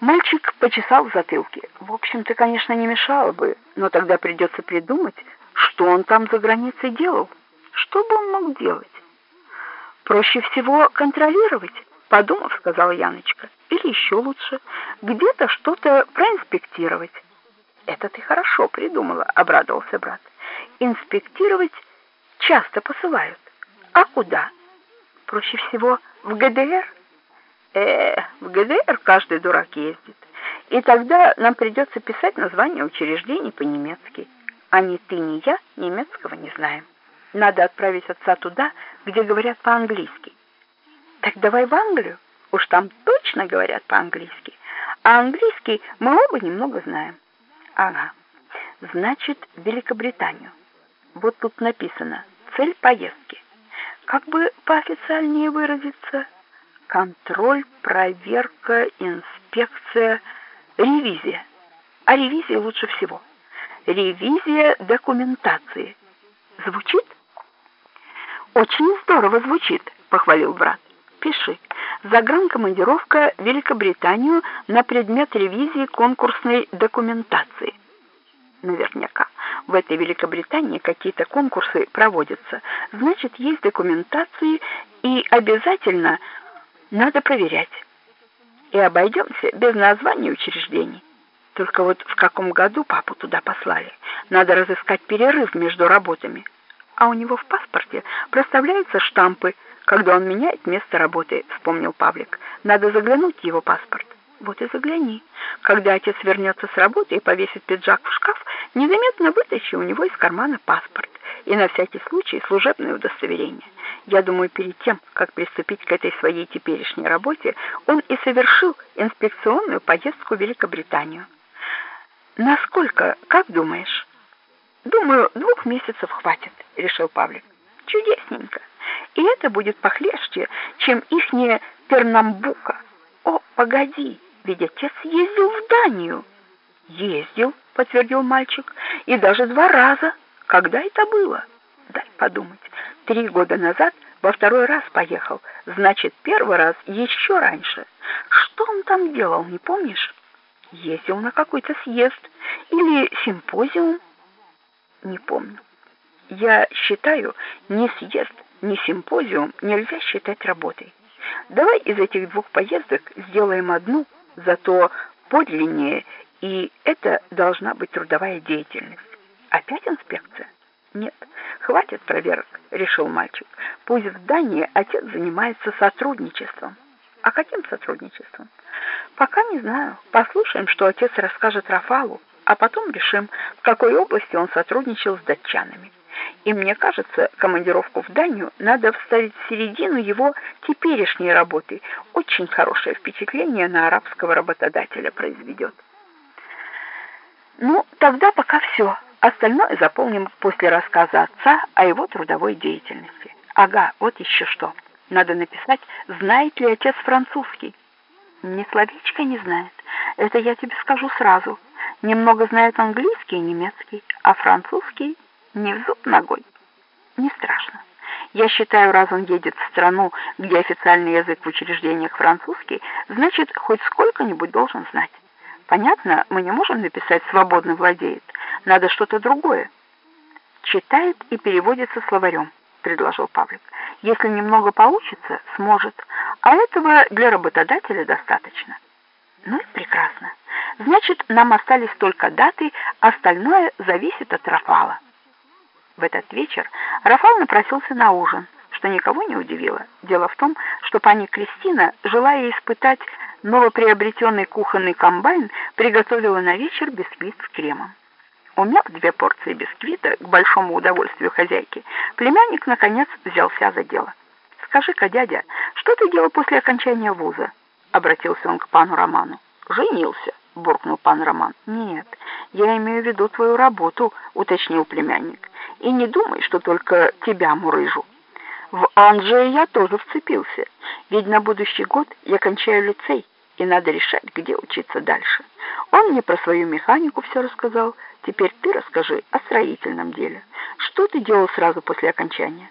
Мальчик почесал в затылке. В общем-то, конечно, не мешало бы, но тогда придется придумать, что он там за границей делал. Что бы он мог делать? Проще всего контролировать, подумав, сказала Яночка. Или еще лучше, где-то что-то проинспектировать. Это ты хорошо придумала, обрадовался брат. Инспектировать часто посылают. А куда? Проще всего в ГДР. Э, в ГДР каждый дурак ездит. И тогда нам придется писать название учреждений по-немецки. А ни ты, ни я немецкого не знаем. Надо отправить отца туда, где говорят по-английски. Так давай в Англию. Уж там точно говорят по-английски. А английский мы оба немного знаем. Ага. Значит, Великобританию. Вот тут написано «Цель поездки». Как бы поофициальнее выразиться? Контроль, проверка, инспекция, ревизия. А ревизия лучше всего. Ревизия документации. Звучит? Очень здорово звучит, похвалил брат. Пиши. Загранкомандировка в Великобританию на предмет ревизии конкурсной документации. Наверняка в этой Великобритании какие-то конкурсы проводятся. Значит, есть документации и обязательно надо проверять. И обойдемся без названий учреждений. Только вот в каком году папу туда послали? Надо разыскать перерыв между работами. А у него в паспорте проставляются штампы, когда он меняет место работы, вспомнил Павлик. Надо заглянуть в его паспорт. Вот и загляни. Когда отец вернется с работы и повесит пиджак в шкаф, незаметно вытащи у него из кармана паспорт и на всякий случай служебное удостоверение. Я думаю, перед тем, как приступить к этой своей теперешней работе, он и совершил инспекционную поездку в Великобританию. Насколько, как думаешь? Думаю, двух месяцев хватит, решил Павлик. Чудесненько. И это будет похлеще, чем ихняя Пернамбука. О, погоди, ведь отец ездил в Данию. Ездил, подтвердил мальчик, и даже два раза. Когда это было? Дай подумать. Три года назад во второй раз поехал. Значит, первый раз еще раньше. Что он там делал, не помнишь? Ездил на какой-то съезд или симпозиум? Не помню. Я считаю, ни съезд, ни симпозиум нельзя считать работой. Давай из этих двух поездок сделаем одну, зато подлиннее, и это должна быть трудовая деятельность. Опять инспекция? Нет, хватит проверок, решил мальчик. Пусть в Дании отец занимается сотрудничеством. А каким сотрудничеством? Пока не знаю. Послушаем, что отец расскажет Рафалу, а потом решим, в какой области он сотрудничал с датчанами. И мне кажется, командировку в Данию надо вставить в середину его теперешней работы. Очень хорошее впечатление на арабского работодателя произведет. Ну, тогда пока все. Остальное заполним после рассказа отца о его трудовой деятельности. Ага, вот еще что. Надо написать, знает ли отец французский. Ни словечко не знает. Это я тебе скажу сразу. Немного знает английский и немецкий, а французский не в зуб ногой. Не страшно. Я считаю, раз он едет в страну, где официальный язык в учреждениях французский, значит, хоть сколько-нибудь должен знать. Понятно, мы не можем написать «свободно владеет». Надо что-то другое. Читает и переводится словарем, предложил Павлик. Если немного получится, сможет. А этого для работодателя достаточно. Ну и прекрасно. Значит, нам остались только даты, остальное зависит от Рафала. В этот вечер Рафал напросился на ужин, что никого не удивило. Дело в том, что пани Кристина, желая испытать новоприобретенный кухонный комбайн, приготовила на вечер бисквит с кремом. Умяв две порции бисквита к большому удовольствию хозяйки, племянник наконец взялся за дело. «Скажи-ка, дядя, что ты делал после окончания вуза?» — обратился он к пану Роману. «Женился», — буркнул пан Роман. «Нет, я имею в виду твою работу», — уточнил племянник. «И не думай, что только тебя мурыжу. В Анже я тоже вцепился, ведь на будущий год я кончаю лицей, и надо решать, где учиться дальше. Он мне про свою механику все рассказал, теперь ты расскажи о строительном деле. Что ты делал сразу после окончания?»